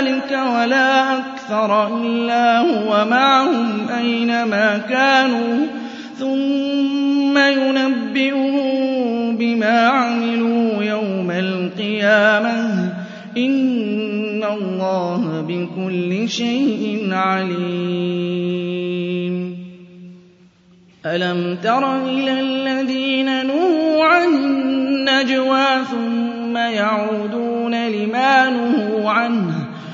ذَٰلِكَ وَلَا أَكْثَرَ إِلَّا هُوَ مَعَهُمْ أَيْنَمَا كَانُوا ثُمَّ يُنَبِّئُهُم بِمَا عَمِلُوا يَوْمَ الْقِيَامَةِ ۚ. إِنَّ اللَّهَ بِكُلِّ شَيْءٍ عَلِيمٌ. أَلَمْ تَرَ إِلَى الَّذِينَ نُهُوا عَنِ النَّجْوَىٰ ثُمَّ يَعُودُونَ لِمَا نُهُوا عَنْهُ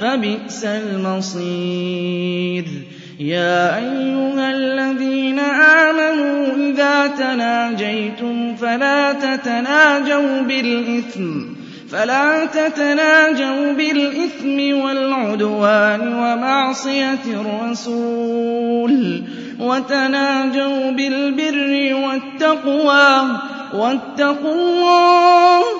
فَبِئْسَ الْمَصِيرُ. يَا أَيُّهَا الَّذِينَ آمَنُوا إِذَا تَنَاجَيْتُمْ فَلَا تَتَنَاجَوْا بِالْإِثْمِ فلا تتناجوا بالإثم والعدوان ومعصية الرسول وتناجوا بالبر والتقوى واتقوا الله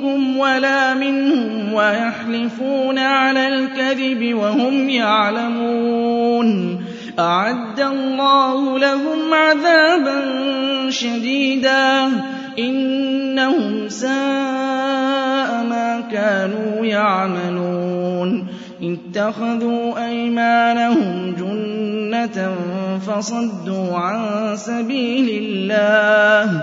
مِّنكُمْ وَلَا مِنْهُمْ وَيَحْلِفُونَ عَلَى الْكَذِبِ وَهُمْ يَعْلَمُونَ. أَعَدَّ اللَّهُ لَهُمْ عَذَابًا شَدِيدًا ۖ. إِنَّهُمْ سَاءَ مَا كَانُوا يَعْمَلُونَ. اتَّخَذُوا أَيْمَانَهُمْ جُنَّةً فَصَدُّوا عَن سَبِيلِ اللَّهِ.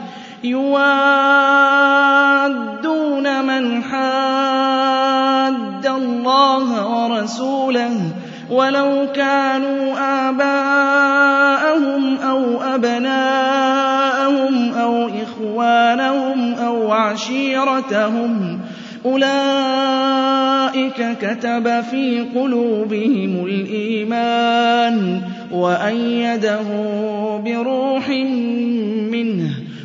يُوَادُّونَ مَنْ حَادَّ اللَّهَ وَرَسُولَهُ وَلَوْ كَانُوا آبَاءَهُمْ أَوْ أَبْنَاءَهُمْ أَوْ إِخْوَانَهُمْ أَوْ عَشِيرَتَهُمْ ۚ أُولَٰئِكَ كَتَبَ فِي قُلُوبِهِمُ الْإِيمَانَ وَأَيَّدَهُم بِرُوحٍ مِّنْهُ